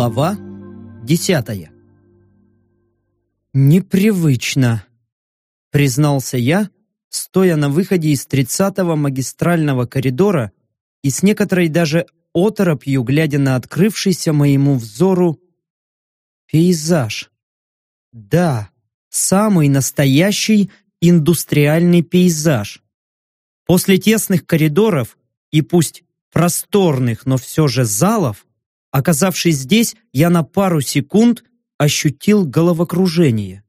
Глава десятая «Непривычно», — признался я, стоя на выходе из тридцатого магистрального коридора и с некоторой даже оторопью, глядя на открывшийся моему взору пейзаж. Да, самый настоящий индустриальный пейзаж. После тесных коридоров и пусть просторных, но все же залов, оказавшись здесь, я на пару секунд ощутил головокружение.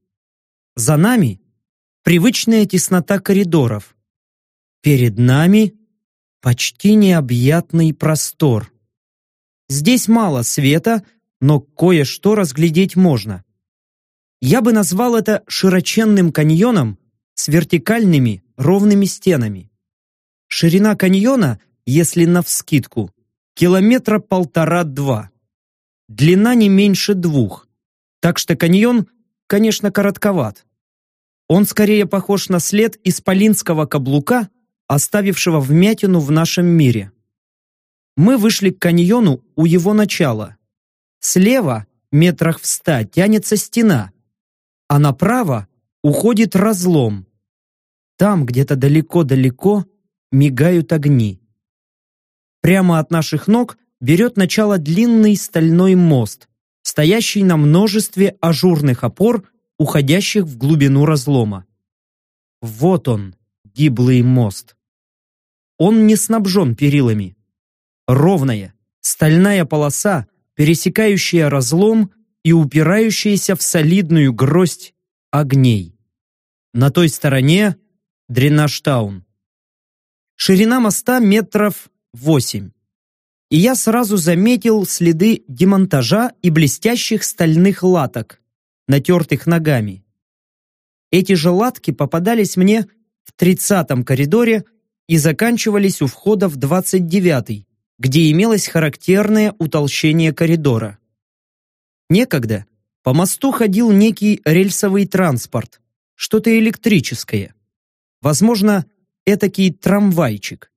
За нами привычная теснота коридоров. Перед нами почти необъятный простор. Здесь мало света, но кое-что разглядеть можно. Я бы назвал это широченным каньоном с вертикальными ровными стенами. Ширина каньона, если навскидку, километра полтора-два. Длина не меньше двух. Так что каньон, конечно, коротковат. Он скорее похож на след исполинского каблука, оставившего вмятину в нашем мире. Мы вышли к каньону у его начала. Слева, метрах в ста, тянется стена, а направо уходит разлом. Там, где-то далеко-далеко, мигают огни. Прямо от наших ног берет начало длинный стальной мост, стоящий на множестве ажурных опор, уходящих в глубину разлома. Вот он, гиблый мост. Он не снабжен перилами. Ровная, стальная полоса, пересекающая разлом и упирающаяся в солидную гроздь огней. На той стороне Дренажтаун. Ширина моста метров восемь. И я сразу заметил следы демонтажа и блестящих стальных латок, натертых ногами. Эти же латки попадались мне в тридцатом коридоре и заканчивались у входа в двадцать девятый, где имелось характерное утолщение коридора. Некогда по мосту ходил некий рельсовый транспорт, что-то электрическое. Возможно, этакий трамвайчик.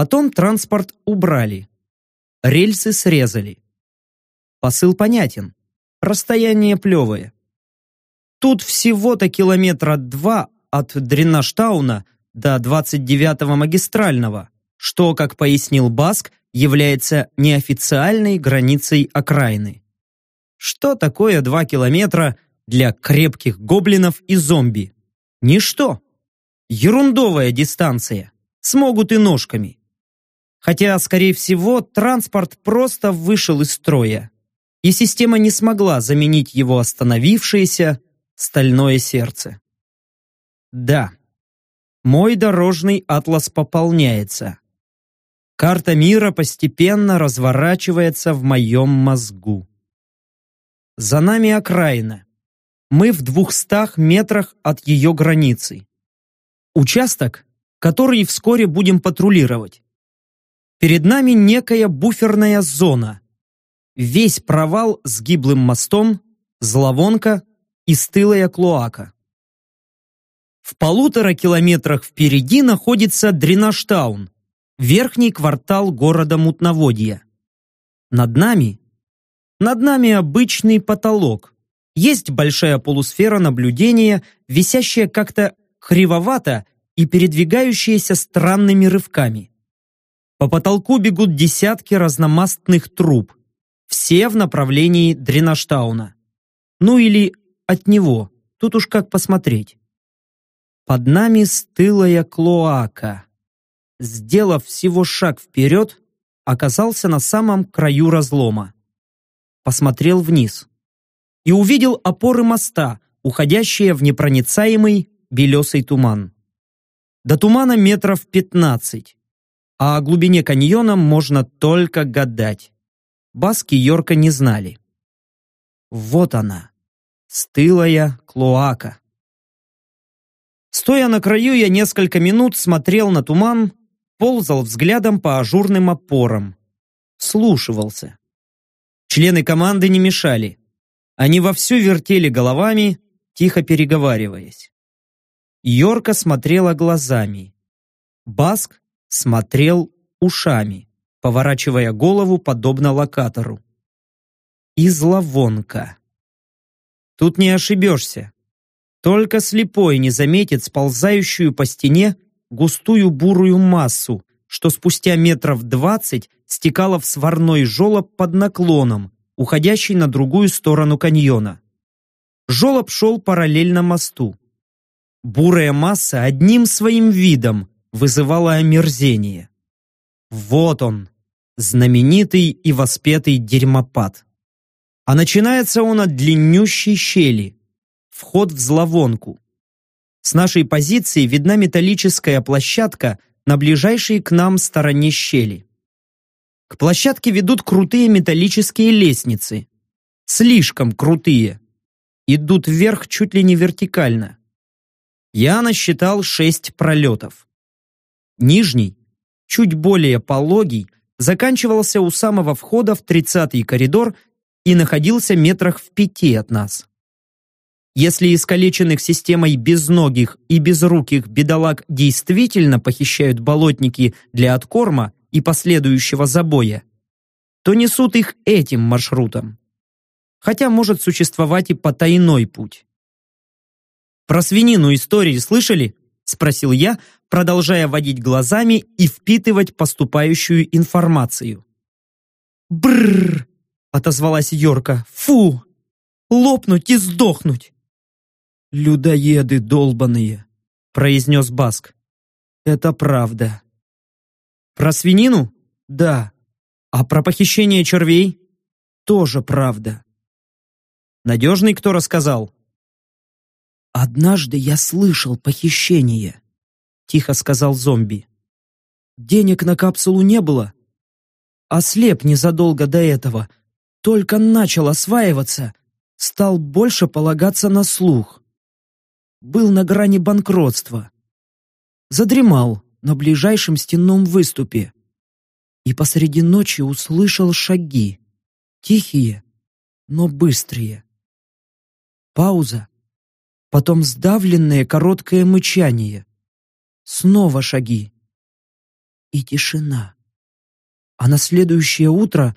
Потом транспорт убрали. Рельсы срезали. Посыл понятен. Расстояние плевое. Тут всего-то километра два от Дреннаштауна до 29-го магистрального, что, как пояснил Баск, является неофициальной границей окраины. Что такое два километра для крепких гоблинов и зомби? Ничто. Ерундовая дистанция. Смогут и ножками. Хотя, скорее всего, транспорт просто вышел из строя, и система не смогла заменить его остановившееся стальное сердце. Да, мой дорожный атлас пополняется. Карта мира постепенно разворачивается в моем мозгу. За нами окраина. Мы в двухстах метрах от ее границы. Участок, который вскоре будем патрулировать. Перед нами некая буферная зона. Весь провал с гиблым мостом, зловонка и стылая клоака. В полутора километрах впереди находится Дренаштаун, верхний квартал города Мутноводья. Над нами? Над нами обычный потолок. Есть большая полусфера наблюдения, висящая как-то кривовато и передвигающаяся странными рывками. По потолку бегут десятки разномастных труб, все в направлении Дренаштауна. Ну или от него, тут уж как посмотреть. Под нами стылая клоака. Сделав всего шаг вперед, оказался на самом краю разлома. Посмотрел вниз и увидел опоры моста, уходящие в непроницаемый белесый туман. До тумана метров пятнадцать а о глубине каньона можно только гадать. Баски Йорка не знали. Вот она, стылая клоака. Стоя на краю, я несколько минут смотрел на туман, ползал взглядом по ажурным опорам. Слушивался. Члены команды не мешали. Они вовсю вертели головами, тихо переговариваясь. Йорка смотрела глазами. Баск смотрел ушами, поворачивая голову подобно локатору. и зловонка. Тут не ошибешься. Только слепой не заметит сползающую по стене густую бурую массу, что спустя метров двадцать стекала в сварной желоб под наклоном, уходящий на другую сторону каньона. Желоб шел параллельно мосту. Бурая масса одним своим видом вызывала омерзение. Вот он, знаменитый и воспетый дерьмопад. А начинается он от длиннющей щели, вход в зловонку. С нашей позиции видна металлическая площадка на ближайшей к нам стороне щели. К площадке ведут крутые металлические лестницы. Слишком крутые. Идут вверх чуть ли не вертикально. Я насчитал шесть пролетов. Нижний, чуть более пологий, заканчивался у самого входа в тридцатый коридор и находился метрах в пяти от нас. Если искалеченных системой безногих и безруких бедолаг действительно похищают болотники для откорма и последующего забоя, то несут их этим маршрутом. Хотя может существовать и потайной путь. «Про свинину истории слышали?» – спросил я, продолжая водить глазами и впитывать поступающую информацию. «Брррр!» – отозвалась Йорка. «Фу! Лопнуть и сдохнуть!» «Людоеды долбаные!» – произнес Баск. «Это правда». «Про свинину?» «Да». «А про похищение червей?» «Тоже правда». «Надежный кто рассказал?» «Однажды я слышал похищение», — тихо сказал зомби. «Денег на капсулу не было. Ослеп незадолго до этого. Только начал осваиваться, стал больше полагаться на слух. Был на грани банкротства. Задремал на ближайшем стенном выступе. И посреди ночи услышал шаги. Тихие, но быстрые. Пауза потом сдавленное короткое мычание. Снова шаги. И тишина. А на следующее утро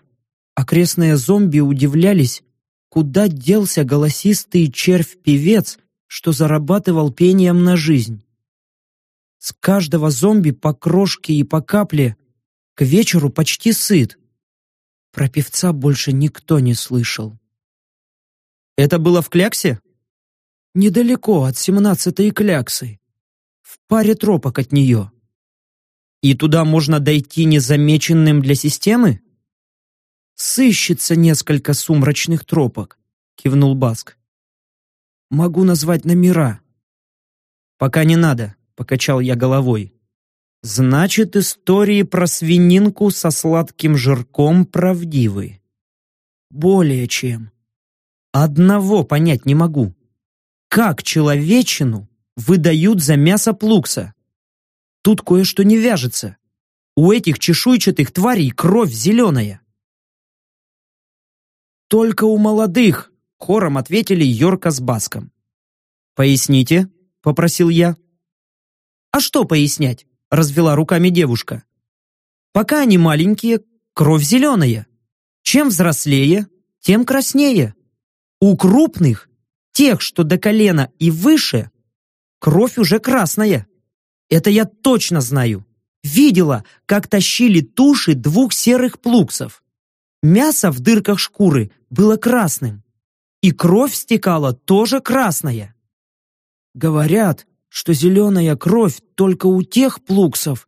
окрестные зомби удивлялись, куда делся голосистый червь-певец, что зарабатывал пением на жизнь. С каждого зомби по крошке и по капле к вечеру почти сыт. Про певца больше никто не слышал. «Это было в Кляксе?» недалеко от семнадцатой кляксы, в паре тропок от нее. И туда можно дойти незамеченным для системы? Сыщется несколько сумрачных тропок, кивнул Баск. Могу назвать номера. Пока не надо, покачал я головой. Значит, истории про свининку со сладким жирком правдивы. Более чем. Одного понять не могу как человечину выдают за мясо плукса? Тут кое-что не вяжется. У этих чешуйчатых тварей кровь зеленая. Только у молодых, хором ответили Йорка с Баском. «Поясните», — попросил я. «А что пояснять?» — развела руками девушка. «Пока они маленькие, кровь зеленая. Чем взрослее, тем краснее. У крупных тех, что до колена и выше, кровь уже красная. Это я точно знаю. Видела, как тащили туши двух серых плуксов. Мясо в дырках шкуры было красным. И кровь стекала тоже красная. Говорят, что зеленая кровь только у тех плуксов,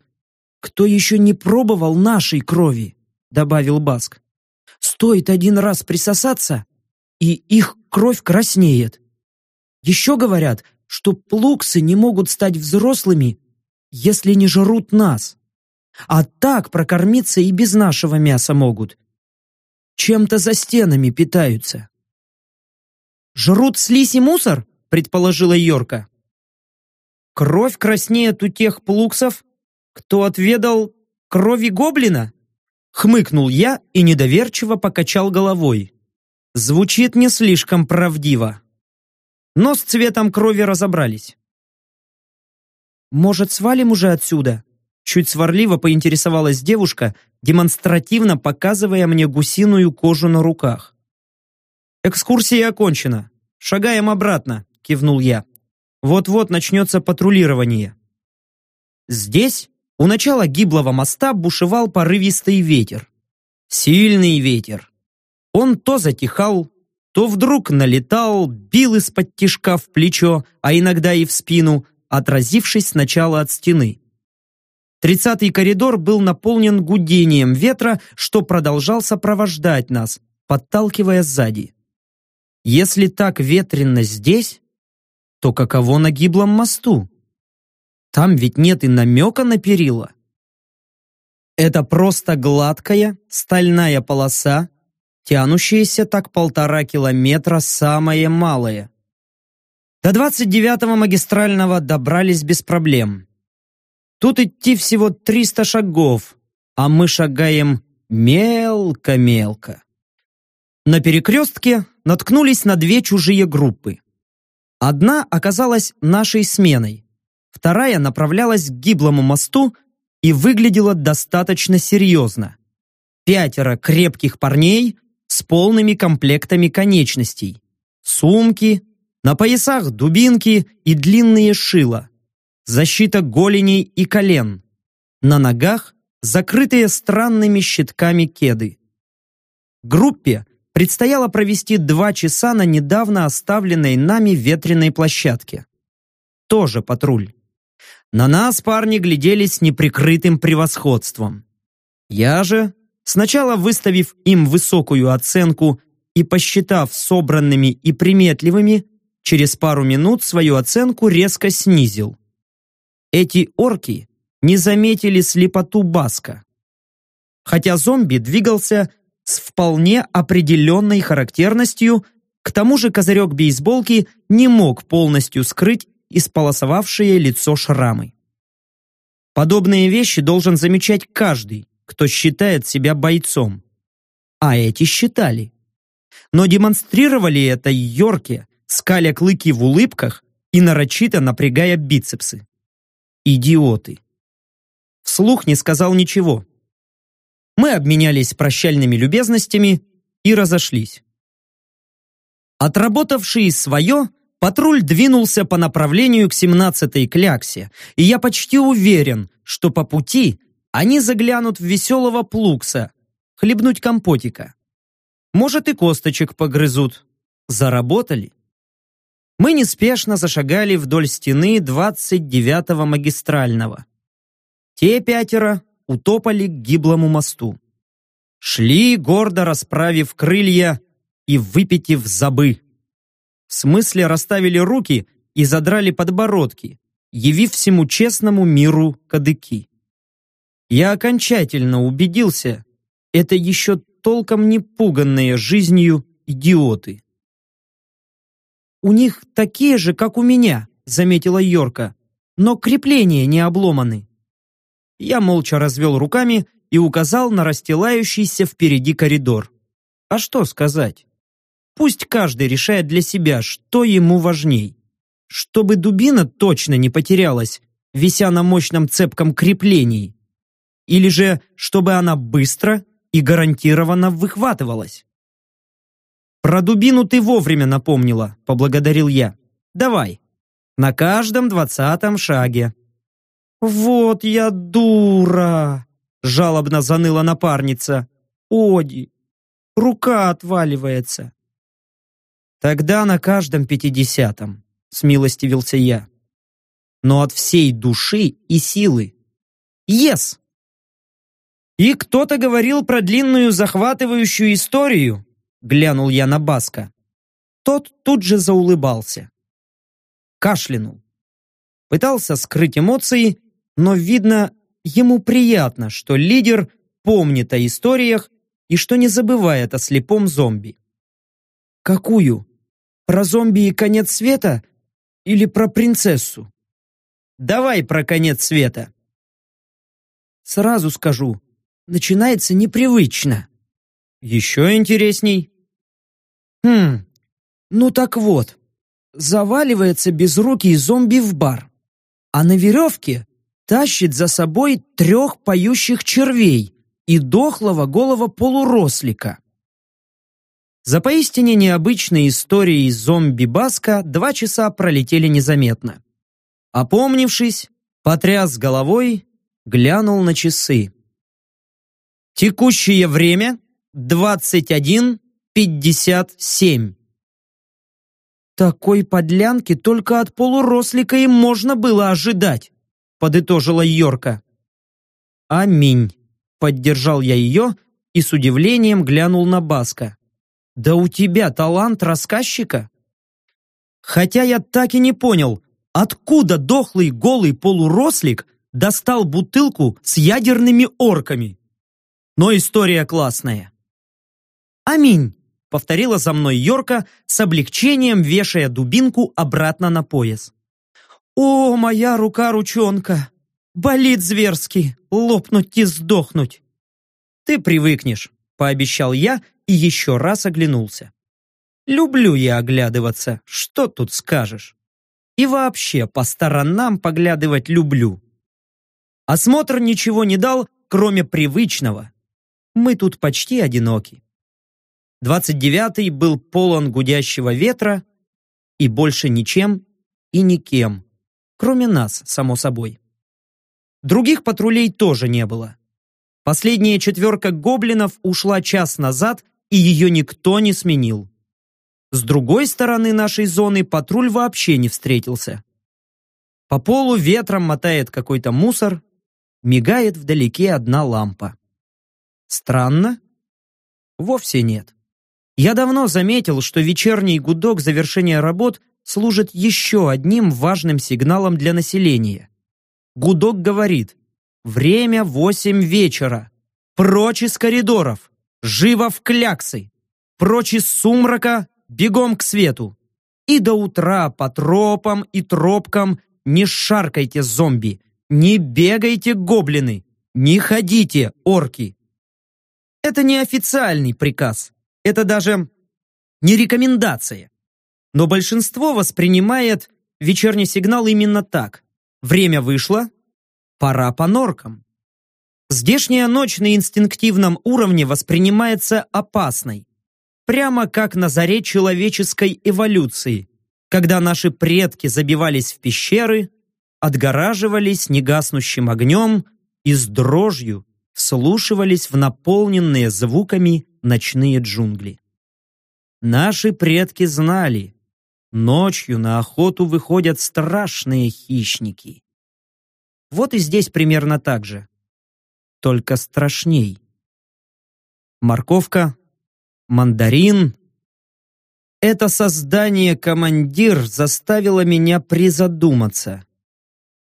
кто еще не пробовал нашей крови, добавил Баск. Стоит один раз присосаться, и их кровь краснеет. Еще говорят, что плуксы не могут стать взрослыми, если не жрут нас. А так прокормиться и без нашего мяса могут. Чем-то за стенами питаются. «Жрут слизь и мусор?» – предположила Йорка. «Кровь краснеет у тех плуксов, кто отведал крови гоблина?» Хмыкнул я и недоверчиво покачал головой. Звучит не слишком правдиво. Но с цветом крови разобрались. «Может, свалим уже отсюда?» Чуть сварливо поинтересовалась девушка, демонстративно показывая мне гусиную кожу на руках. «Экскурсия окончена. Шагаем обратно», — кивнул я. «Вот-вот начнется патрулирование». Здесь, у начала гиблого моста, бушевал порывистый ветер. Сильный ветер. Он то затихал, то вдруг налетал, бил из-под тишка в плечо, а иногда и в спину, отразившись сначала от стены. Тридцатый коридор был наполнен гудением ветра, что продолжал сопровождать нас, подталкивая сзади. Если так ветрено здесь, то каково на гиблом мосту? Там ведь нет и намека на перила. Это просто гладкая стальная полоса, тянущаяся так полтора километра самое малое. До 29-го магистрального добрались без проблем. Тут идти всего 300 шагов, а мы шагаем мелко-мелко. На перекрестке наткнулись на две чужие группы. Одна оказалась нашей сменой, вторая направлялась к гиблому мосту и выглядела достаточно серьезно. Пятеро крепких парней с полными комплектами конечностей. Сумки, на поясах дубинки и длинные шила защита голеней и колен. На ногах закрытые странными щитками кеды. Группе предстояло провести два часа на недавно оставленной нами ветреной площадке. Тоже патруль. На нас парни глядели с неприкрытым превосходством. Я же, сначала выставив им высокую оценку и посчитав собранными и приметливыми, через пару минут свою оценку резко снизил эти орки не заметили слепоту Баска. Хотя зомби двигался с вполне определенной характерностью, к тому же козырек бейсболки не мог полностью скрыть исполосовавшее лицо шрамы. Подобные вещи должен замечать каждый, кто считает себя бойцом. А эти считали. Но демонстрировали это Йорке, скаля клыки в улыбках и нарочито напрягая бицепсы. Идиоты. Вслух не сказал ничего. Мы обменялись прощальными любезностями и разошлись. Отработавший свое, патруль двинулся по направлению к 17-й кляксе, и я почти уверен, что по пути они заглянут в веселого плукса, хлебнуть компотика. Может и косточек погрызут. Заработали. Мы неспешно зашагали вдоль стены 29-го магистрального. Те пятеро утопали к гиблому мосту. Шли, гордо расправив крылья и выпитив забы. В смысле расставили руки и задрали подбородки, явив всему честному миру кадыки. Я окончательно убедился, это еще толком не пуганные жизнью идиоты. «У них такие же, как у меня», — заметила Йорка. «Но крепления не обломаны». Я молча развел руками и указал на расстилающийся впереди коридор. А что сказать? Пусть каждый решает для себя, что ему важней. Чтобы дубина точно не потерялась, вися на мощном цепком креплении. Или же, чтобы она быстро и гарантированно выхватывалась. «Про дубину ты вовремя напомнила», — поблагодарил я. «Давай. На каждом двадцатом шаге». «Вот я дура!» — жалобно заныла напарница. «Оди, рука отваливается». «Тогда на каждом пятидесятом», — смилостивился я. «Но от всей души и силы. Ес!» И кто-то говорил про длинную захватывающую историю, глянул я на Баска. Тот тут же заулыбался. Кашлянул. Пытался скрыть эмоции, но, видно, ему приятно, что лидер помнит о историях и что не забывает о слепом зомби. «Какую? Про зомби и конец света? Или про принцессу?» «Давай про конец света». «Сразу скажу, начинается непривычно». «Еще интересней». Хм, ну так вот, заваливается безрукий зомби в бар, а на веревке тащит за собой трех поющих червей и дохлого голого полурослика. За поистине необычной историей зомби-баска два часа пролетели незаметно. Опомнившись, потряс головой, глянул на часы. Текущее время 21.57. Такой подлянки только от полурослика и можно было ожидать, подытожила Йорка. Аминь, поддержал я ее и с удивлением глянул на Баска. Да у тебя талант рассказчика? Хотя я так и не понял, откуда дохлый голый полурослик достал бутылку с ядерными орками. Но история классная. Аминь, повторила за мной Йорка с облегчением, вешая дубинку обратно на пояс. О, моя рука-ручонка! Болит зверски, лопнуть и сдохнуть. Ты привыкнешь, пообещал я и еще раз оглянулся. Люблю я оглядываться, что тут скажешь. И вообще по сторонам поглядывать люблю. Осмотр ничего не дал, кроме привычного. Мы тут почти одиноки. Двадцать девятый был полон гудящего ветра и больше ничем и никем, кроме нас, само собой. Других патрулей тоже не было. Последняя четверка гоблинов ушла час назад, и ее никто не сменил. С другой стороны нашей зоны патруль вообще не встретился. По полу ветром мотает какой-то мусор, мигает вдалеке одна лампа. Странно? Вовсе нет. Я давно заметил, что вечерний гудок завершения работ служит еще одним важным сигналом для населения. Гудок говорит «Время восемь вечера. Прочь из коридоров. Живо в кляксы. Прочь из сумрака. Бегом к свету. И до утра по тропам и тропкам не шаркайте, зомби. Не бегайте, гоблины. Не ходите, орки. Это не официальный приказ. Это даже не рекомендация. Но большинство воспринимает вечерний сигнал именно так. Время вышло, пора по норкам. Здешняя ночь на инстинктивном уровне воспринимается опасной. Прямо как на заре человеческой эволюции, когда наши предки забивались в пещеры, отгораживались негаснущим огнем и с дрожью вслушивались в наполненные звуками ночные джунгли. Наши предки знали, ночью на охоту выходят страшные хищники. Вот и здесь примерно так же, только страшней. Морковка, мандарин. Это создание командир заставило меня призадуматься.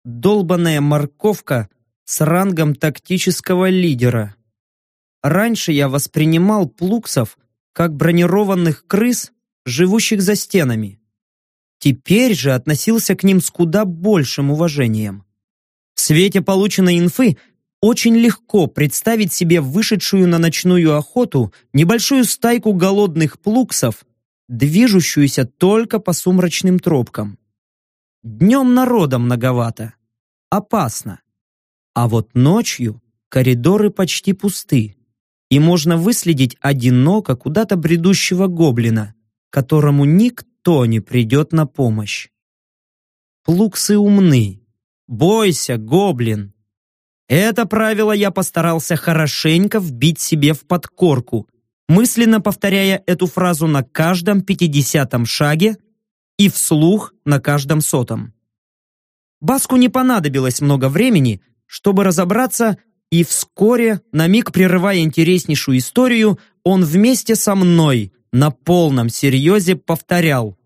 Долбаная морковка с рангом тактического лидера. Раньше я воспринимал плуксов как бронированных крыс, живущих за стенами. Теперь же относился к ним с куда большим уважением. В свете полученной инфы очень легко представить себе вышедшую на ночную охоту небольшую стайку голодных плуксов, движущуюся только по сумрачным тропкам. Днем народа многовато. Опасно. А вот ночью коридоры почти пусты и можно выследить одиноко куда-то бредущего гоблина, которому никто не придет на помощь. Плуксы умны. Бойся, гоблин. Это правило я постарался хорошенько вбить себе в подкорку, мысленно повторяя эту фразу на каждом пятидесятом шаге и вслух на каждом сотом. Баску не понадобилось много времени, чтобы разобраться, и вскоре, на миг прерывая интереснейшую историю, он вместе со мной на полном серьезе повторял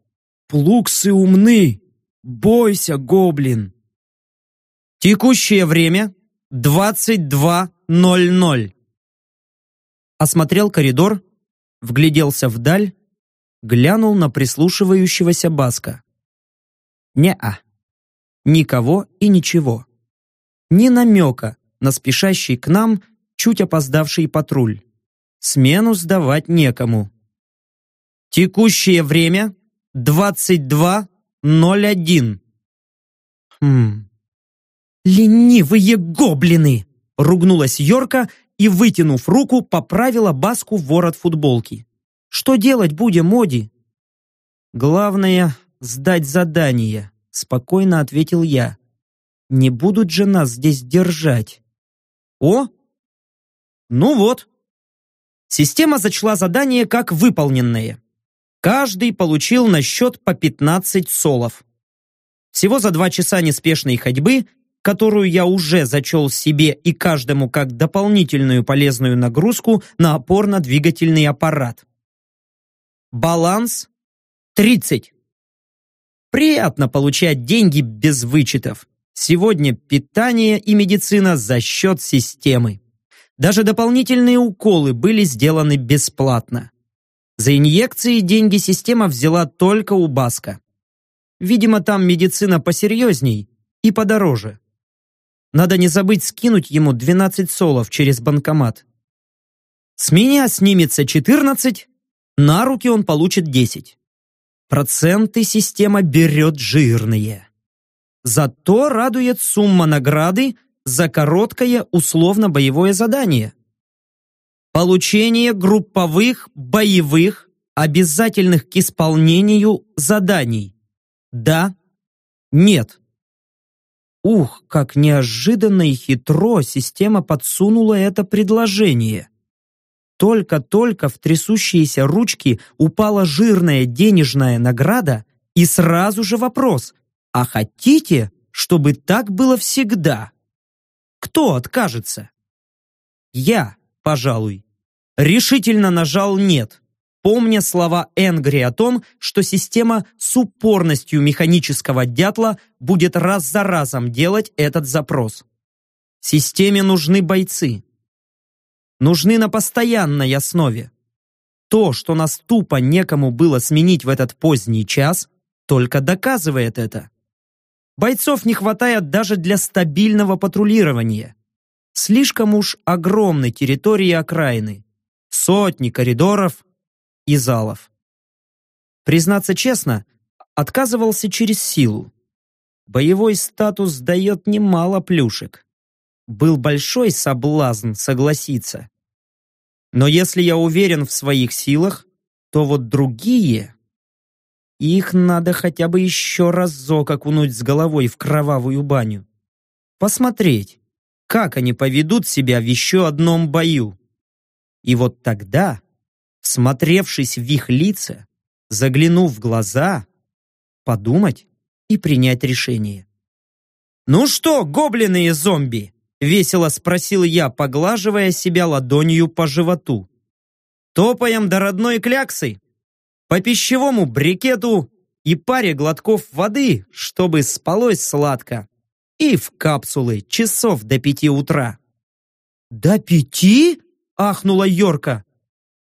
«Плуксы умны! Бойся, гоблин!» Текущее время 22.00. Осмотрел коридор, вгляделся вдаль, глянул на прислушивающегося Баска. Не-а. Никого и ничего. Ни намека на спешащий к нам чуть опоздавший патруль. Смену сдавать некому. Текущее время 22.01. Хм. «Ленивые гоблины!» — ругнулась Йорка и, вытянув руку, поправила Баску ворот футболки. Что делать будем, Моди?» «Главное — сдать задание», — спокойно ответил я. «Не будут же нас здесь держать». «О! Ну вот». Система зачла задание как выполненное. Каждый получил на счет по 15 солов. Всего за два часа неспешной ходьбы, которую я уже зачел себе и каждому как дополнительную полезную нагрузку на опорно-двигательный аппарат. Баланс 30. Приятно получать деньги без вычетов. Сегодня питание и медицина за счет системы. Даже дополнительные уколы были сделаны бесплатно. За инъекции деньги система взяла только у Баска. Видимо, там медицина посерьезней и подороже. Надо не забыть скинуть ему 12 солов через банкомат. С меня снимется 14, на руки он получит 10. Проценты система берет жирные. Зато радует сумма награды за короткое условно-боевое задание. Получение групповых боевых обязательных к исполнению заданий. Да, нет. Ух, как неожиданно и хитро система подсунула это предложение. Только-только в трясущиеся ручки упала жирная денежная награда и сразу же вопрос, а хотите, чтобы так было всегда? Кто откажется? Я, пожалуй. Решительно нажал «нет», помня слова Энгри о том, что система с упорностью механического дятла будет раз за разом делать этот запрос. Системе нужны бойцы нужны на постоянной основе. То, что нас тупо некому было сменить в этот поздний час, только доказывает это. Бойцов не хватает даже для стабильного патрулирования. Слишком уж огромны территории окраины. Сотни коридоров и залов. Признаться честно, отказывался через силу. Боевой статус дает немало плюшек. Был большой соблазн согласиться. Но если я уверен в своих силах, то вот другие... Их надо хотя бы еще разок окунуть с головой в кровавую баню. Посмотреть, как они поведут себя в еще одном бою. И вот тогда, смотревшись в их лица, заглянув в глаза, подумать и принять решение. «Ну что, гоблины и зомби, Весело спросил я, поглаживая себя ладонью по животу. Топаем до родной кляксы? По пищевому брикету и паре глотков воды, чтобы спалось сладко. И в капсулы часов до пяти утра. «До пяти?» – ахнула Йорка.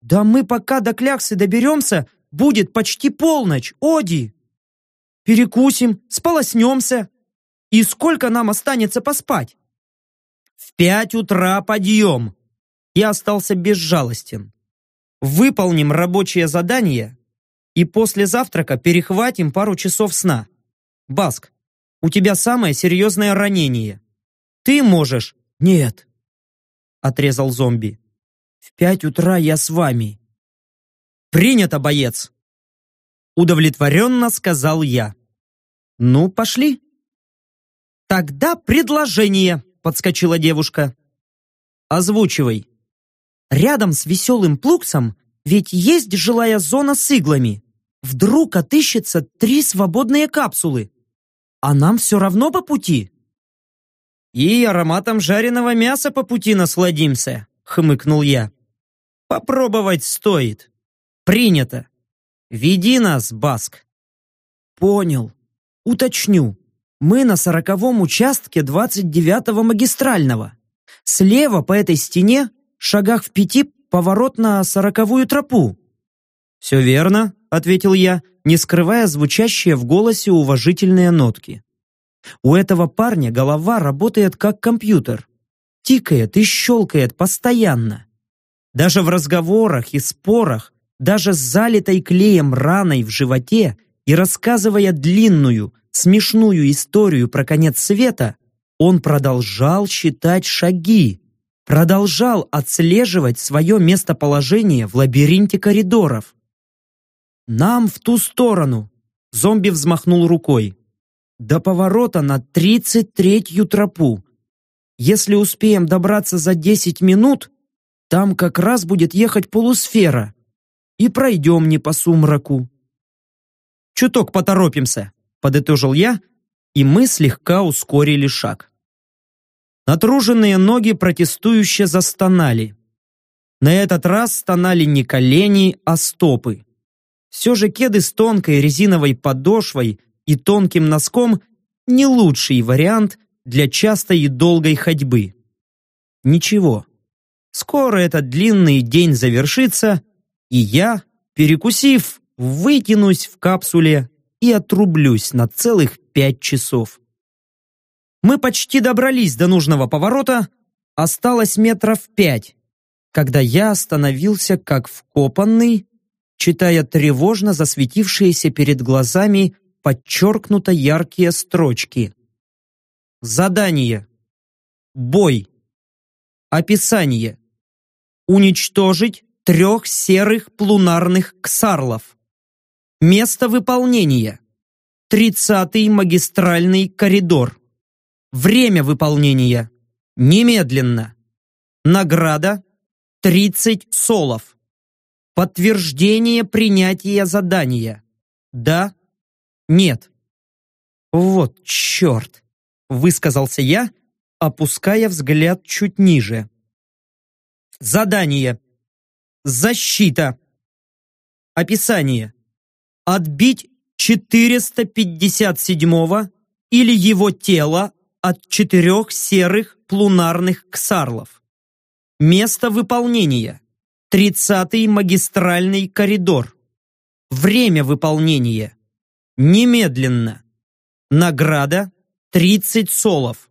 «Да мы пока до кляксы доберемся, будет почти полночь, Оди!» «Перекусим, сполоснемся. И сколько нам останется поспать?» В пять утра подъем. Я остался безжалостен. Выполним рабочее задание и после завтрака перехватим пару часов сна. Баск, у тебя самое серьезное ранение. Ты можешь... Нет, отрезал зомби. В пять утра я с вами. Принято, боец. Удовлетворенно сказал я. Ну, пошли. Тогда предложение подскочила девушка. Озвучивай. Рядом с веселым плуксом ведь есть жилая зона с иглами. Вдруг отыщется три свободные капсулы. А нам все равно по пути. И ароматом жареного мяса по пути насладимся, хмыкнул я. Попробовать стоит. Принято. Веди нас, Баск. Понял. Уточню. Мы на сороковом участке 29-го магистрального. Слева по этой стене, шагах в пяти, поворот на сороковую тропу. «Все верно», — ответил я, не скрывая звучащие в голосе уважительные нотки. «У этого парня голова работает как компьютер. Тикает и щелкает постоянно. Даже в разговорах и спорах, даже с залитой клеем раной в животе и рассказывая длинную, смешную историю про конец света, он продолжал считать шаги, продолжал отслеживать свое местоположение в лабиринте коридоров. «Нам в ту сторону!» Зомби взмахнул рукой. «До поворота на тридцать третью тропу. Если успеем добраться за десять минут, там как раз будет ехать полусфера. И пройдем не по сумраку». «Чуток поторопимся», — подытожил я, и мы слегка ускорили шаг. Натруженные ноги протестующе застонали. На этот раз стонали не колени, а стопы. Все же кеды с тонкой резиновой подошвой и тонким носком не лучший вариант для частой и долгой ходьбы. Ничего. Скоро этот длинный день завершится, и я, перекусив, вытянусь в капсуле и отрублюсь на целых пять часов. Мы почти добрались до нужного поворота, осталось метров пять, когда я остановился как вкопанный, читая тревожно засветившиеся перед глазами подчеркнуто яркие строчки. Задание. Бой. Описание. Уничтожить трех серых плунарных ксарлов. Место выполнения. Тридцатый магистральный коридор. Время выполнения. Немедленно. Награда. 30 солов. Подтверждение принятия задания. Да. Нет. Вот черт. Высказался я, опуская взгляд чуть ниже. Задание. Защита. Описание. Отбить 457 или его тело от четырех серых плунарных ксарлов. Место выполнения. 30-й магистральный коридор. Время выполнения. Немедленно. Награда 30 солов.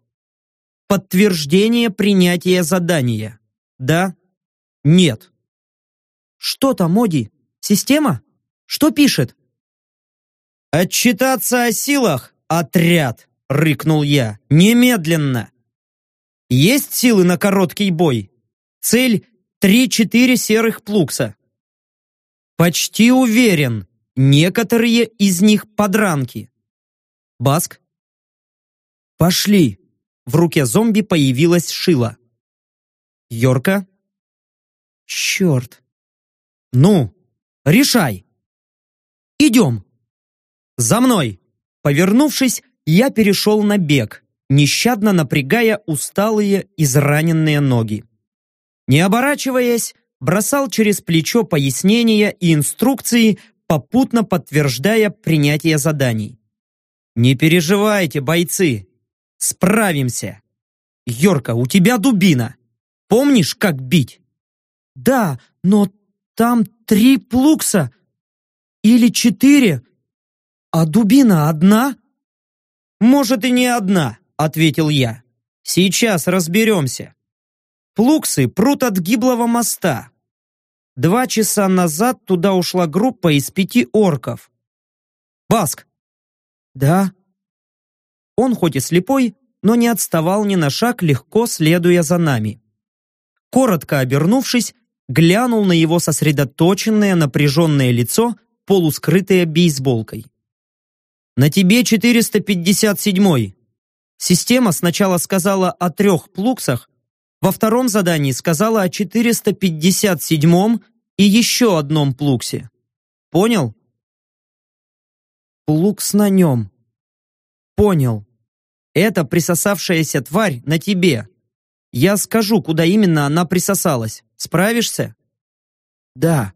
Подтверждение принятия задания. Да? Нет. Что там, Моди? Система? Что пишет? «Отчитаться о силах, отряд!» — рыкнул я. «Немедленно!» «Есть силы на короткий бой? Цель — три-четыре серых плукса». «Почти уверен, некоторые из них подранки». «Баск?» «Пошли!» В руке зомби появилась шила. «Йорка?» «Черт!» «Ну, решай!» «Идем!» «За мной!» Повернувшись, я перешел на бег, нещадно напрягая усталые, израненные ноги. Не оборачиваясь, бросал через плечо пояснения и инструкции, попутно подтверждая принятие заданий. «Не переживайте, бойцы! Справимся! Йорка, у тебя дубина! Помнишь, как бить?» «Да, но там три плукса! Или четыре! А дубина одна?» «Может, и не одна», — ответил я. «Сейчас разберемся. Плуксы прут от гиблого моста. Два часа назад туда ушла группа из пяти орков. Баск!» «Да?» Он хоть и слепой, но не отставал ни на шаг, легко следуя за нами. Коротко обернувшись, глянул на его сосредоточенное напряженное лицо, полускрытое бейсболкой. На тебе 457-й. Система сначала сказала о трех плуксах, во втором задании сказала о 457-м и еще одном плуксе. Понял? Плукс на нем. Понял. Это присосавшаяся тварь на тебе. Я скажу, куда именно она присосалась. Справишься? Да.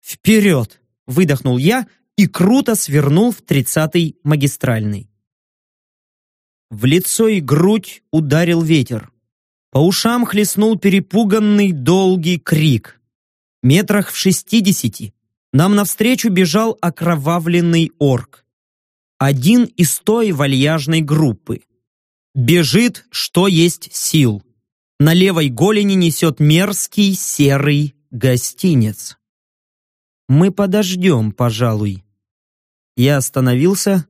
Вперед! Выдохнул я и круто свернул в тридцатый магистральный. В лицо и грудь ударил ветер. По ушам хлестнул перепуганный долгий крик. Метрах в шестидесяти нам навстречу бежал окровавленный орк. Один из той вальяжной группы. Бежит, что есть сил. На левой голени несет мерзкий серый гостинец. Мы подождем, пожалуй. Я остановился,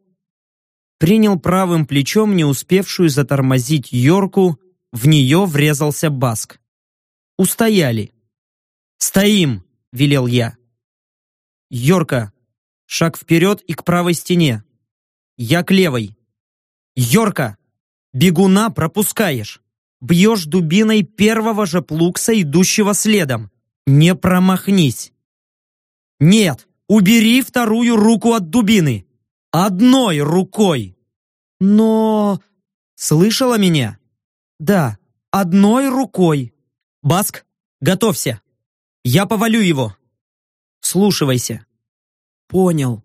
принял правым плечом не успевшую затормозить Йорку, в нее врезался Баск. Устояли. «Стоим!» — велел я. Йорка, шаг вперед и к правой стене. Я к левой. Йорка, бегуна пропускаешь. Бьешь дубиной первого же плукса, идущего следом. Не промахнись. Нет, убери вторую руку от дубины. Одной рукой. Но... Слышала меня? Да, одной рукой. Баск, готовься. Я повалю его. Слушивайся. Понял.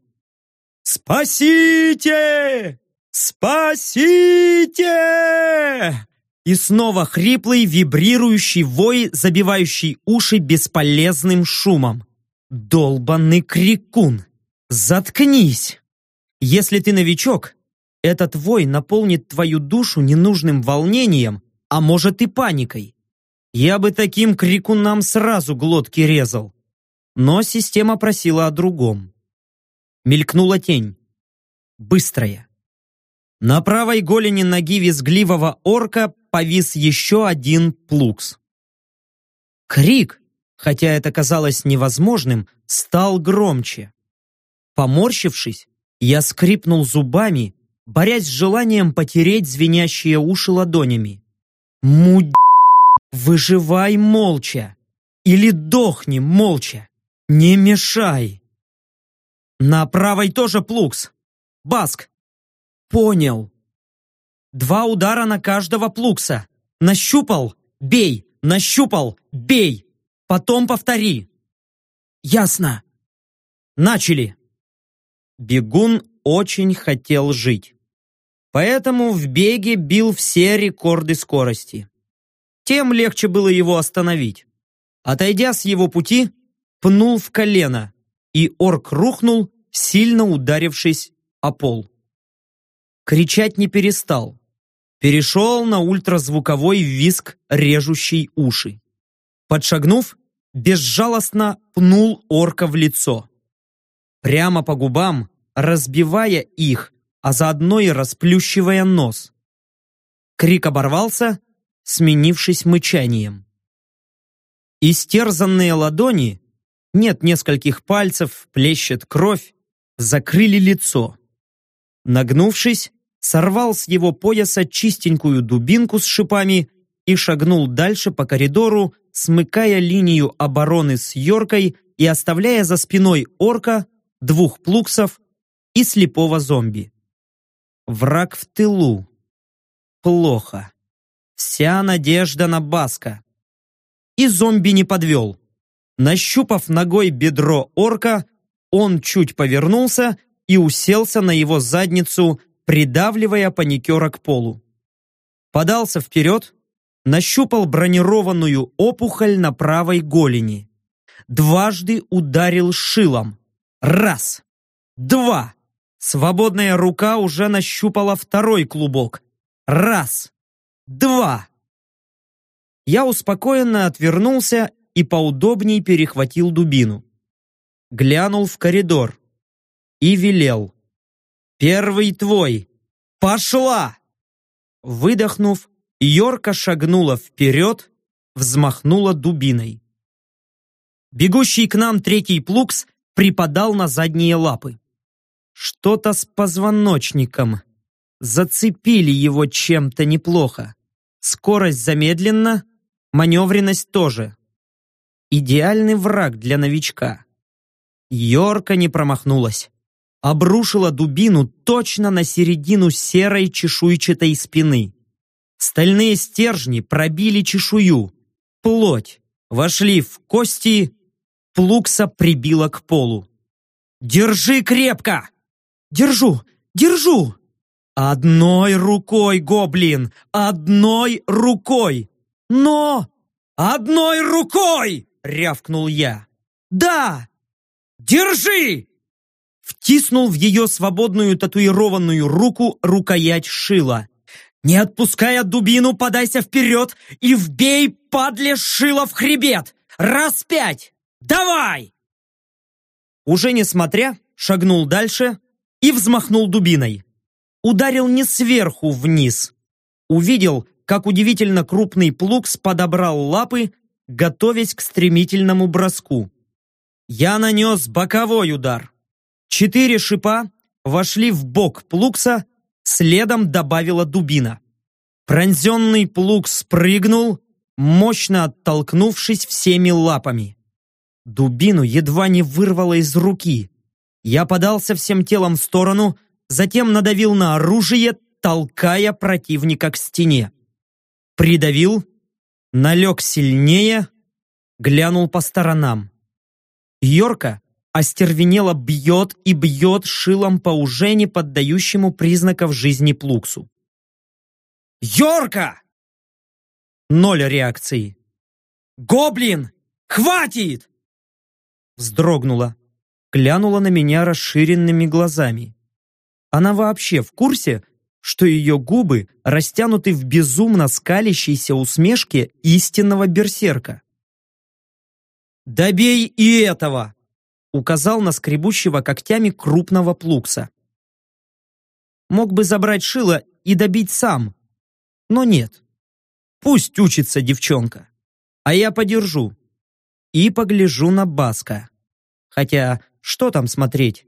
«Спасите! Спасите!» И снова хриплый, вибрирующий вой, забивающий уши бесполезным шумом. «Долбанный крикун! Заткнись! Если ты новичок, этот вой наполнит твою душу ненужным волнением, а может и паникой. Я бы таким крикунам сразу глотки резал. Но система просила о другом. Мелькнула тень. Быстрая. На правой голени ноги визгливого орка повис еще один плукс. Крик, хотя это казалось невозможным, стал громче. Поморщившись, я скрипнул зубами, борясь с желанием потереть звенящие уши ладонями. Мудь, выживай молча! Или дохни молча! Не мешай! На правой тоже плукс. Баск. Понял. Два удара на каждого плукса. Нащупал, бей, нащупал, бей. Потом повтори. Ясно. Начали. Бегун очень хотел жить. Поэтому в беге бил все рекорды скорости. Тем легче было его остановить. Отойдя с его пути, пнул в колено, и орк рухнул, сильно ударившись о пол. Кричать не перестал. Перешел на ультразвуковой визг, режущий уши. Подшагнув, безжалостно пнул орка в лицо. Прямо по губам, разбивая их, а заодно и расплющивая нос. Крик оборвался, сменившись мычанием. Истерзанные ладони нет нескольких пальцев, плещет кровь, закрыли лицо. Нагнувшись, сорвал с его пояса чистенькую дубинку с шипами и шагнул дальше по коридору, смыкая линию обороны с Йоркой и оставляя за спиной орка, двух плуксов и слепого зомби. Враг в тылу. Плохо. Вся надежда на Баска. И зомби не подвел. Нащупав ногой бедро орка, он чуть повернулся и уселся на его задницу, придавливая паникера к полу. Подался вперед, нащупал бронированную опухоль на правой голени. Дважды ударил шилом. Раз. Два. Свободная рука уже нащупала второй клубок. Раз. Два. Я успокоенно отвернулся и поудобней перехватил дубину. Глянул в коридор и велел. «Первый твой! Пошла!» Выдохнув, Йорка шагнула вперед, взмахнула дубиной. Бегущий к нам третий плукс припадал на задние лапы. Что-то с позвоночником. Зацепили его чем-то неплохо. Скорость замедлена, маневренность тоже. Идеальный враг для новичка. Йорка не промахнулась. Обрушила дубину точно на середину серой чешуйчатой спины. Стальные стержни пробили чешую. Плоть. Вошли в кости. Плукса прибила к полу. «Держи крепко!» «Держу! Держу!» «Одной рукой, гоблин! Одной рукой! Но! Одной рукой!» — рявкнул я. «Да! Держи!» Втиснул в ее свободную татуированную руку рукоять шила. «Не отпуская дубину, подайся вперед и вбей, падле, шило в хребет! Раз пять! Давай!» Уже не смотря, шагнул дальше и взмахнул дубиной. Ударил не сверху вниз. Увидел, как удивительно крупный плукс подобрал лапы готовясь к стремительному броску. Я нанес боковой удар. Четыре шипа вошли в бок Плукса, следом добавила дубина. Пронзенный плуг спрыгнул, мощно оттолкнувшись всеми лапами. Дубину едва не вырвало из руки. Я подался всем телом в сторону, затем надавил на оружие, толкая противника к стене. Придавил, налег сильнее, глянул по сторонам. Йорка остервенело бьет и бьет шилом по уже не поддающему признаков жизни Плуксу. «Йорка!» Ноль реакции. «Гоблин! Хватит!» Вздрогнула, глянула на меня расширенными глазами. Она вообще в курсе, что ее губы растянуты в безумно скалящейся усмешке истинного берсерка. «Добей и этого!» указал на скребущего когтями крупного плукса. Мог бы забрать шило и добить сам, но нет. Пусть учится девчонка, а я подержу и погляжу на Баска. Хотя, что там смотреть?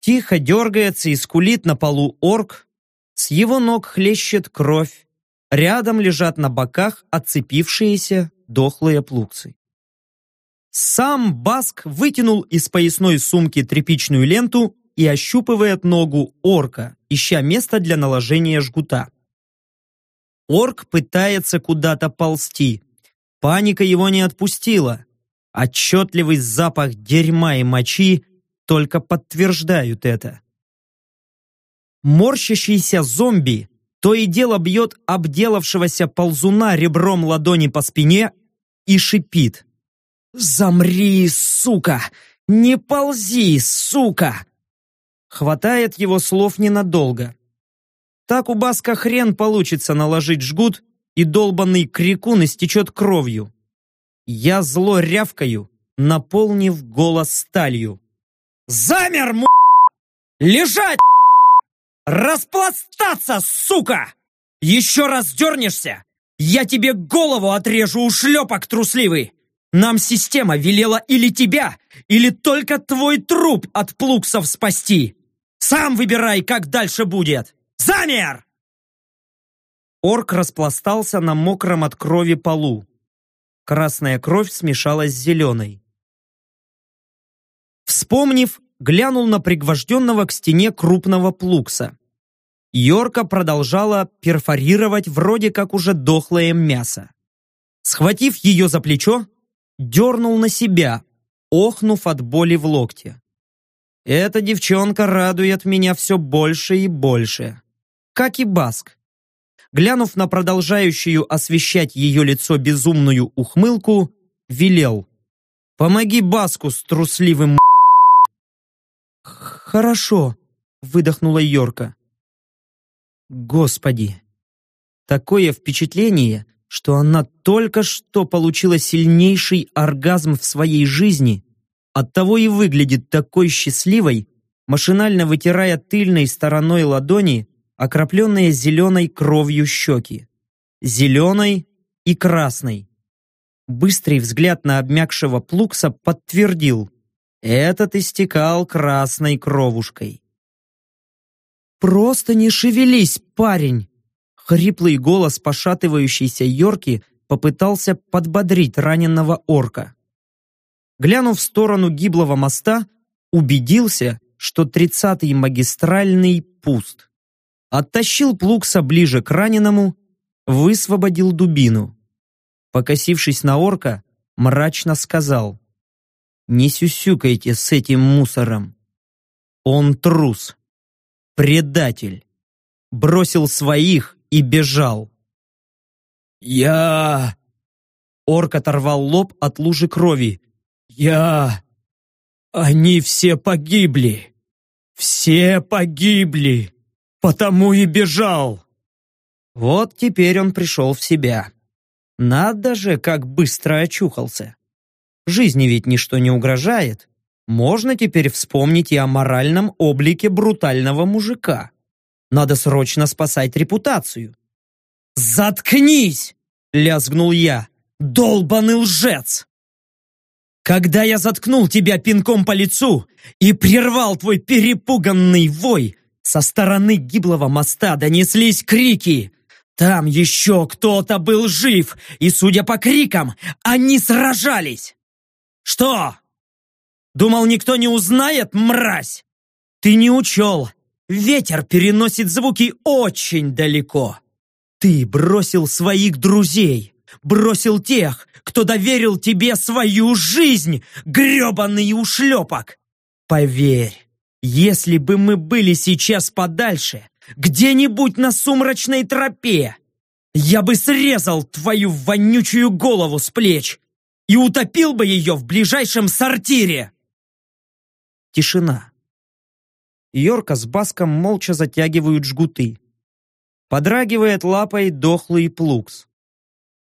Тихо дергается и скулит на полу орк, с его ног хлещет кровь. Рядом лежат на боках отцепившиеся дохлые плуксы. Сам Баск вытянул из поясной сумки тряпичную ленту и ощупывает ногу орка, ища место для наложения жгута. Орк пытается куда-то ползти. Паника его не отпустила. Отчетливый запах дерьма и мочи только подтверждают это. Морщащийся зомби то и дело бьет обделавшегося ползуна ребром ладони по спине и шипит. «Замри, сука! Не ползи, сука!» Хватает его слов ненадолго. Так у Баска хрен получится наложить жгут, и долбанный крикун истечет кровью. Я зло рявкаю, наполнив голос сталью. «Замер, му... Лежать, Распластаться, сука! Еще раз дернешься, я тебе голову отрежу, ушлепок трусливый! Нам система велела или тебя, или только твой труп от плуксов спасти! Сам выбирай, как дальше будет! Замер!» Орк распластался на мокром от крови полу. Красная кровь смешалась с зеленой. Вспомнив, глянул на пригвожденного к стене крупного плукса. Йорка продолжала перфорировать вроде как уже дохлое мясо. Схватив ее за плечо, дернул на себя, охнув от боли в локте. Эта девчонка радует меня все больше и больше. Как и Баск. Глянув на продолжающую освещать ее лицо безумную ухмылку, велел. «Помоги Баску с трусливым «Хорошо», — выдохнула Йорка. Господи! Такое впечатление, что она только что получила сильнейший оргазм в своей жизни, оттого и выглядит такой счастливой, машинально вытирая тыльной стороной ладони окропленные зеленой кровью щеки. Зеленой и красной. Быстрый взгляд на обмякшего Плукса подтвердил, этот истекал красной кровушкой. «Просто не шевелись, парень!» Хриплый голос пошатывающейся Йорки попытался подбодрить раненого орка. Глянув в сторону гиблого моста, убедился, что тридцатый магистральный пуст. Оттащил Плукса ближе к раненому, высвободил дубину. Покосившись на орка, мрачно сказал «Не сюсюкайте с этим мусором. Он трус» предатель. Бросил своих и бежал. «Я...» Орк оторвал лоб от лужи крови. «Я... Они все погибли. Все погибли. Потому и бежал». Вот теперь он пришел в себя. Надо же, как быстро очухался. Жизни ведь ничто не угрожает можно теперь вспомнить и о моральном облике брутального мужика. Надо срочно спасать репутацию. «Заткнись!» — лязгнул я. долбаный лжец! Когда я заткнул тебя пинком по лицу и прервал твой перепуганный вой, со стороны гиблого моста донеслись крики. Там еще кто-то был жив, и, судя по крикам, они сражались. Что? Думал, никто не узнает, мразь? Ты не учел. Ветер переносит звуки очень далеко. Ты бросил своих друзей, бросил тех, кто доверил тебе свою жизнь, гребаный ушлепок. Поверь, если бы мы были сейчас подальше, где-нибудь на сумрачной тропе, я бы срезал твою вонючую голову с плеч и утопил бы ее в ближайшем сортире. Тишина. Йорка с Баском молча затягивают жгуты. Подрагивает лапой дохлый плукс.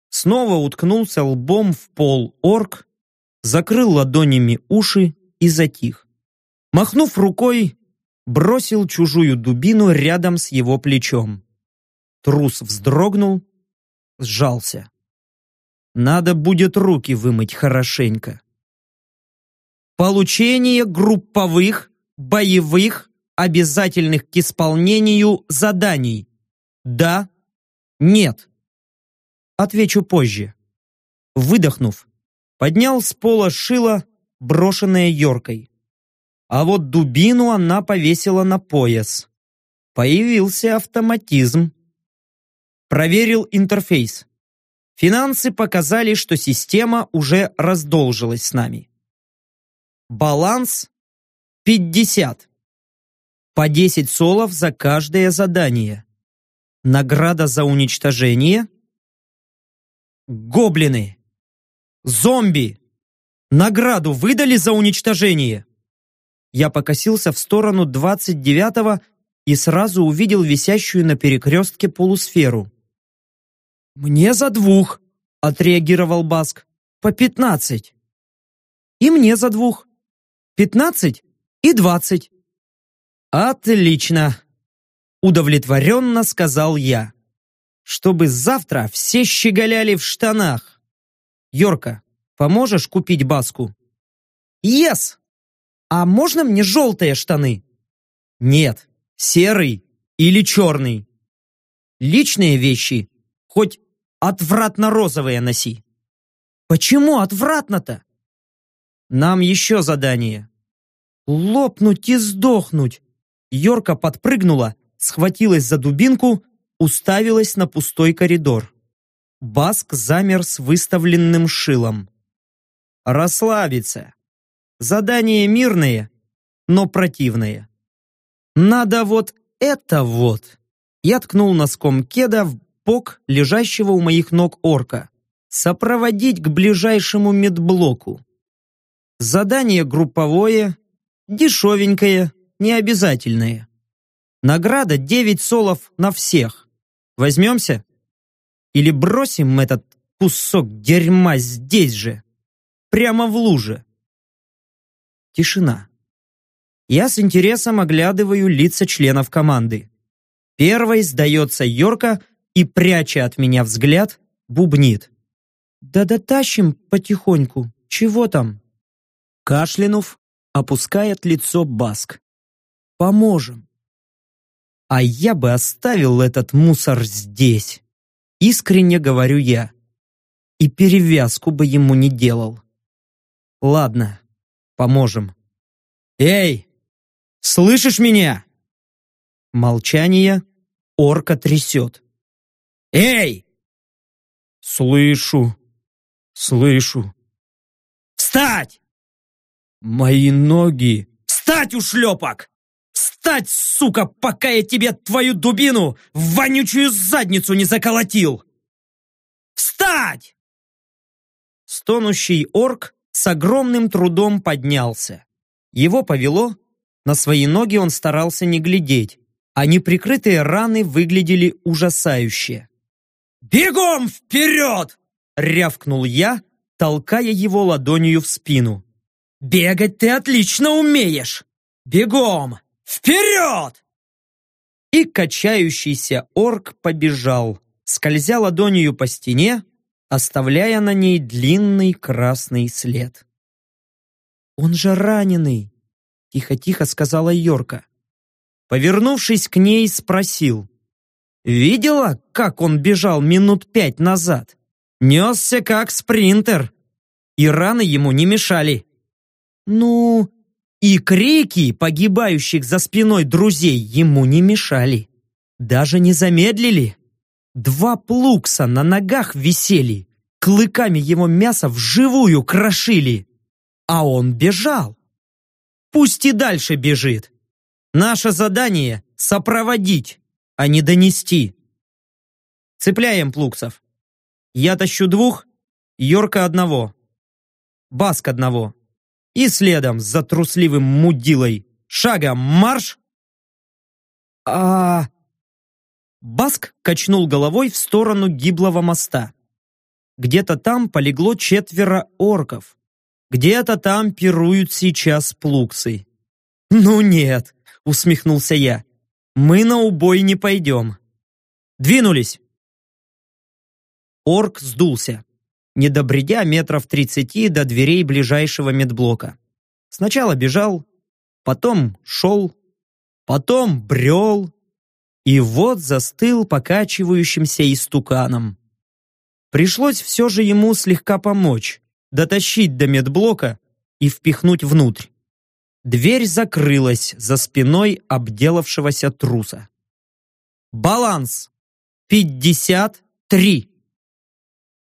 Снова уткнулся лбом в пол орк, закрыл ладонями уши и затих. Махнув рукой, бросил чужую дубину рядом с его плечом. Трус вздрогнул, сжался. Надо будет руки вымыть хорошенько. Получение групповых, боевых, обязательных к исполнению заданий. Да, нет. Отвечу позже. Выдохнув, поднял с пола шило, брошенное Йоркой. А вот дубину она повесила на пояс. Появился автоматизм. Проверил интерфейс. Финансы показали, что система уже раздолжилась с нами. Баланс 50. По 10 солов за каждое задание. Награда за уничтожение. Гоблины. Зомби. Награду выдали за уничтожение. Я покосился в сторону 29-го и сразу увидел висящую на перекрестке полусферу. «Мне за двух», — отреагировал Баск. «По пятнадцать». «И мне за двух. Пятнадцать и двадцать». «Отлично», — удовлетворенно сказал я. «Чтобы завтра все щеголяли в штанах. Йорка, поможешь купить Баску?» «Ес! А можно мне желтые штаны?» «Нет, серый или черный. Личные вещи хоть отвратно-розовые носи. Почему отвратно-то? Нам еще задание. Лопнуть и сдохнуть. Йорка подпрыгнула, схватилась за дубинку, уставилась на пустой коридор. Баск замер с выставленным шилом. Расслабиться. Задание мирное, но противное. Надо вот это вот. Я ткнул носком кеда в пок лежащего у моих ног орка. Сопроводить к ближайшему медблоку. Задание групповое, дешевенькое, необязательное. Награда 9 солов на всех. Возьмемся? Или бросим этот кусок дерьма здесь же? Прямо в луже? Тишина. Я с интересом оглядываю лица членов команды. Первой сдается Йорка, и, пряча от меня взгляд, бубнит. «Да дотащим потихоньку. Чего там?» Кашлянув, опускает лицо Баск. «Поможем». «А я бы оставил этот мусор здесь», искренне говорю я. И перевязку бы ему не делал. Ладно, поможем. «Эй, слышишь меня?» Молчание орка трясет. Эй!» «Слышу, слышу». «Встать!» «Мои ноги!» «Встать, ушлепок! Встать, сука, пока я тебе твою дубину в вонючую задницу не заколотил!» «Встать!» Стонущий орк с огромным трудом поднялся. Его повело, на свои ноги он старался не глядеть, а неприкрытые раны выглядели ужасающе. «Бегом вперед!» — рявкнул я, толкая его ладонью в спину. «Бегать ты отлично умеешь! Бегом! Вперед!» И качающийся орк побежал, скользя ладонью по стене, оставляя на ней длинный красный след. «Он же раненый!» — тихо-тихо сказала Йорка. Повернувшись к ней, спросил. «Видела, как он бежал минут пять назад? Несся как спринтер, и раны ему не мешали». «Ну, и крики погибающих за спиной друзей ему не мешали. Даже не замедлили. Два плукса на ногах висели, клыками его мясо вживую крошили. А он бежал. Пусть и дальше бежит. Наше задание — сопроводить, а не донести. Цепляем плуксов. Я тащу двух, Йорка одного. Баск одного. И следом за трусливым мудилой. Шагом марш! А... Баск качнул головой в сторону гиблого моста. Где-то там полегло четверо орков. Где-то там пируют сейчас плуксы. «Ну нет», — усмехнулся я, — «мы на убой не пойдем». «Двинулись!» Орк сдулся, не добредя метров тридцати до дверей ближайшего медблока. Сначала бежал, потом шел, потом брел, и вот застыл покачивающимся истуканом. Пришлось все же ему слегка помочь, дотащить до медблока и впихнуть внутрь. Дверь закрылась за спиной обделавшегося труса. Баланс. 53.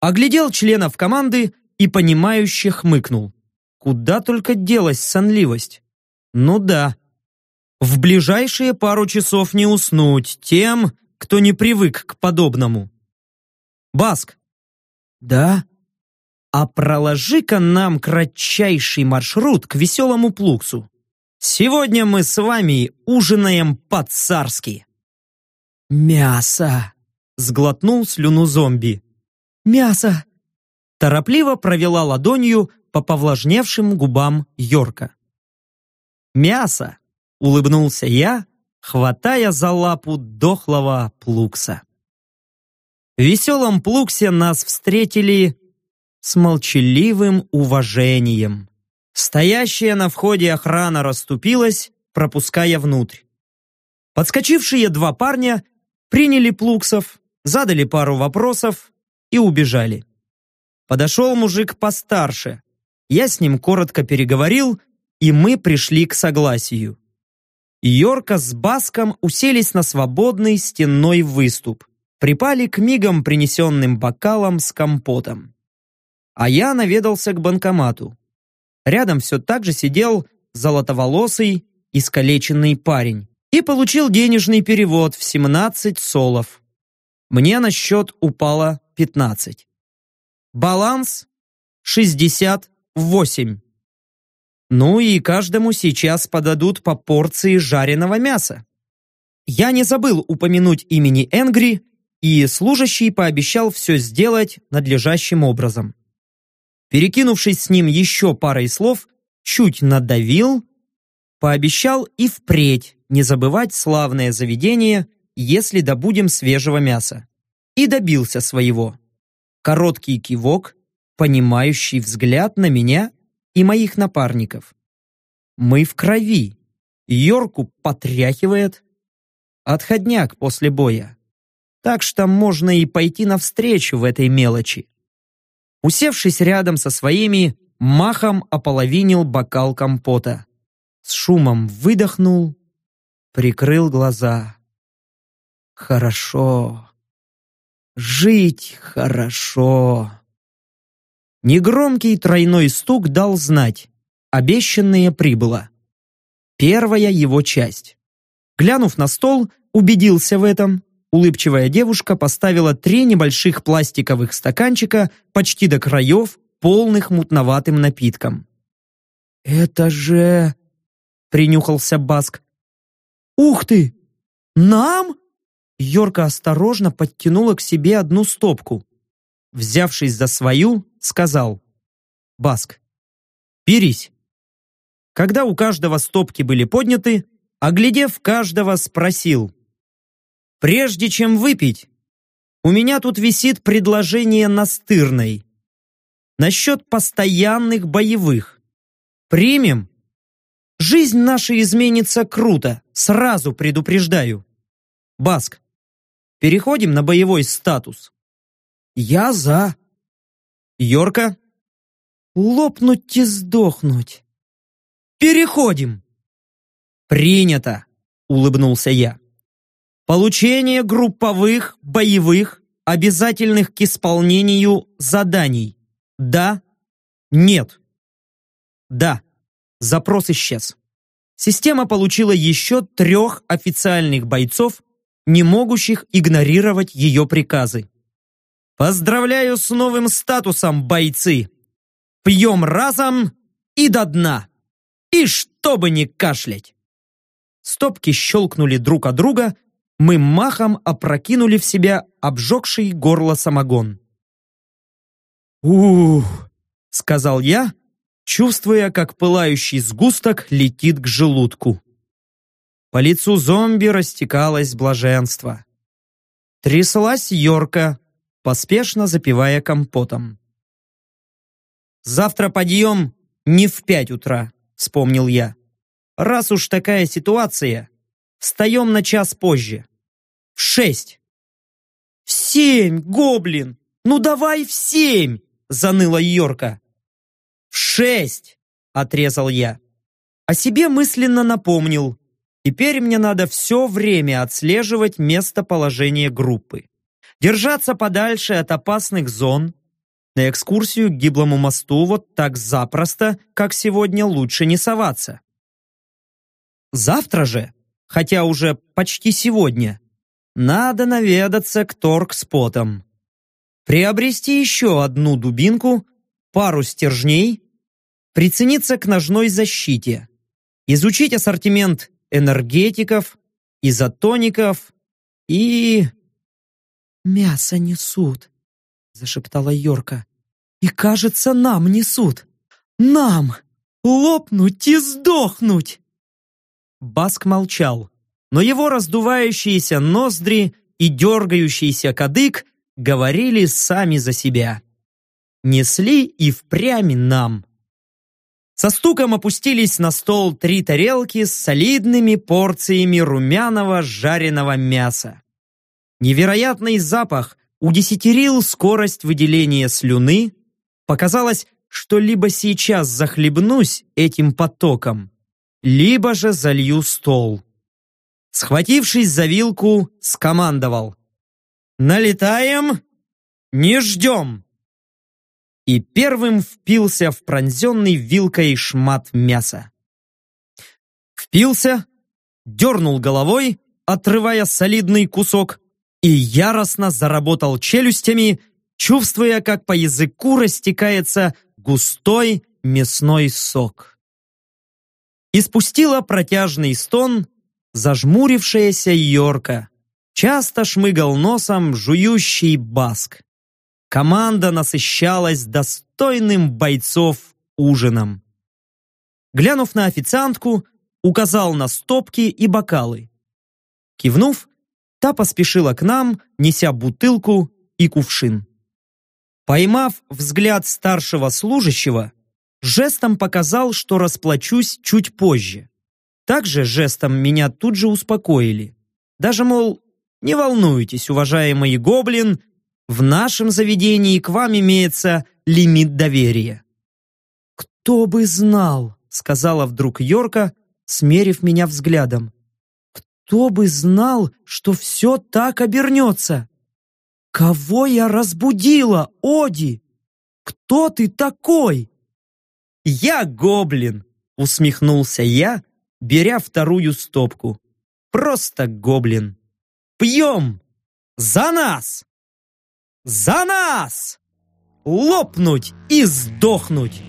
Оглядел членов команды и понимающе хмыкнул. Куда только делась сонливость. Ну да, в ближайшие пару часов не уснуть тем, кто не привык к подобному. Баск. Да? А проложи-ка нам кратчайший маршрут к веселому плуксу. Сегодня мы с вами ужинаем по-царски. Мясо! Сглотнул слюну зомби. Мясо! Торопливо провела ладонью по повлажневшим губам Йорка. Мясо! Улыбнулся я, хватая за лапу дохлого плукса. В веселом плуксе нас встретили с молчаливым уважением. Стоящая на входе охрана расступилась, пропуская внутрь. Подскочившие два парня приняли плуксов, задали пару вопросов и убежали. Подошел мужик постарше. Я с ним коротко переговорил, и мы пришли к согласию. Йорка с Баском уселись на свободный стенной выступ, припали к мигом принесенным бокалам с компотом. А я наведался к банкомату. Рядом все так же сидел золотоволосый, искалеченный парень и получил денежный перевод в 17 солов. Мне на счет упало 15. Баланс 68. Ну и каждому сейчас подадут по порции жареного мяса. Я не забыл упомянуть имени Энгри, и служащий пообещал все сделать надлежащим образом. Перекинувшись с ним еще парой слов, чуть надавил, пообещал и впредь не забывать славное заведение, если добудем свежего мяса. И добился своего. Короткий кивок, понимающий взгляд на меня и моих напарников. Мы в крови. Йорку потряхивает. Отходняк после боя. Так что можно и пойти навстречу в этой мелочи. Усевшись рядом со своими, махом ополовинил бокал компота. С шумом выдохнул, прикрыл глаза. Хорошо. Жить хорошо. Негромкий тройной стук дал знать. Обещанное прибыло. Первая его часть. Глянув на стол, убедился в этом. Улыбчивая девушка поставила три небольших пластиковых стаканчика почти до краев, полных мутноватым напитком. «Это же...» — принюхался Баск. «Ух ты! Нам?» Йорка осторожно подтянула к себе одну стопку. Взявшись за свою, сказал «Баск, берись». Когда у каждого стопки были подняты, оглядев каждого, спросил «Прежде чем выпить, У меня тут висит предложение настырной. Насчет постоянных боевых. Примем? Жизнь наша изменится круто, сразу предупреждаю. Баск, переходим на боевой статус. Я за. Йорка? Лопнуть и сдохнуть. Переходим. Принято, улыбнулся я. Получение групповых, боевых, обязательных к исполнению заданий. Да? Нет. Да. Запрос исчез. Система получила еще трех официальных бойцов, не могущих игнорировать ее приказы. Поздравляю с новым статусом, бойцы! Пьем разом и до дна! И чтобы не кашлять! Стопки щелкнули друг от друга, мы махом опрокинули в себя обжегший горло самогон. «Ух!» — сказал я, чувствуя, как пылающий сгусток летит к желудку. По лицу зомби растекалось блаженство. Тряслась Йорка, поспешно запивая компотом. «Завтра подъем не в пять утра», — вспомнил я. «Раз уж такая ситуация, Встаем на час позже. В шесть. В семь, гоблин! Ну давай в семь! Заныла Йорка. В шесть! Отрезал я. О себе мысленно напомнил. Теперь мне надо все время отслеживать местоположение группы. Держаться подальше от опасных зон. На экскурсию к гиблому мосту вот так запросто, как сегодня, лучше не соваться. Завтра же хотя уже почти сегодня, надо наведаться к торг-спотам. Приобрести еще одну дубинку, пару стержней, прицениться к ножной защите, изучить ассортимент энергетиков, изотоников и... «Мясо несут», — зашептала Йорка. «И, кажется, нам несут. Нам! Лопнуть и сдохнуть!» Баск молчал, но его раздувающиеся ноздри и дергающийся кадык говорили сами за себя. Несли и впрямь нам. Со стуком опустились на стол три тарелки с солидными порциями румяного жареного мяса. Невероятный запах удесятерил скорость выделения слюны. Показалось, что либо сейчас захлебнусь этим потоком, либо же залью стол. Схватившись за вилку, скомандовал. «Налетаем! Не ждем!» И первым впился в пронзенный вилкой шмат мяса. Впился, дернул головой, отрывая солидный кусок, и яростно заработал челюстями, чувствуя, как по языку растекается густой мясной сок и спустила протяжный стон зажмурившаяся Йорка. Часто шмыгал носом жующий баск. Команда насыщалась достойным бойцов ужином. Глянув на официантку, указал на стопки и бокалы. Кивнув, та поспешила к нам, неся бутылку и кувшин. Поймав взгляд старшего служащего, жестом показал, что расплачусь чуть позже. Также жестом меня тут же успокоили. Даже, мол, не волнуйтесь, уважаемый гоблин, в нашем заведении к вам имеется лимит доверия. «Кто бы знал», — сказала вдруг Йорка, смерив меня взглядом. «Кто бы знал, что все так обернется? Кого я разбудила, Оди? Кто ты такой?» «Я гоблин!» — усмехнулся я, беря вторую стопку. «Просто гоблин! Пьем! За нас! За нас! Лопнуть и сдохнуть!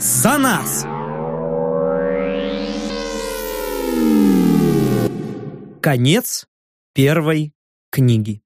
За нас!» Конец первой книги.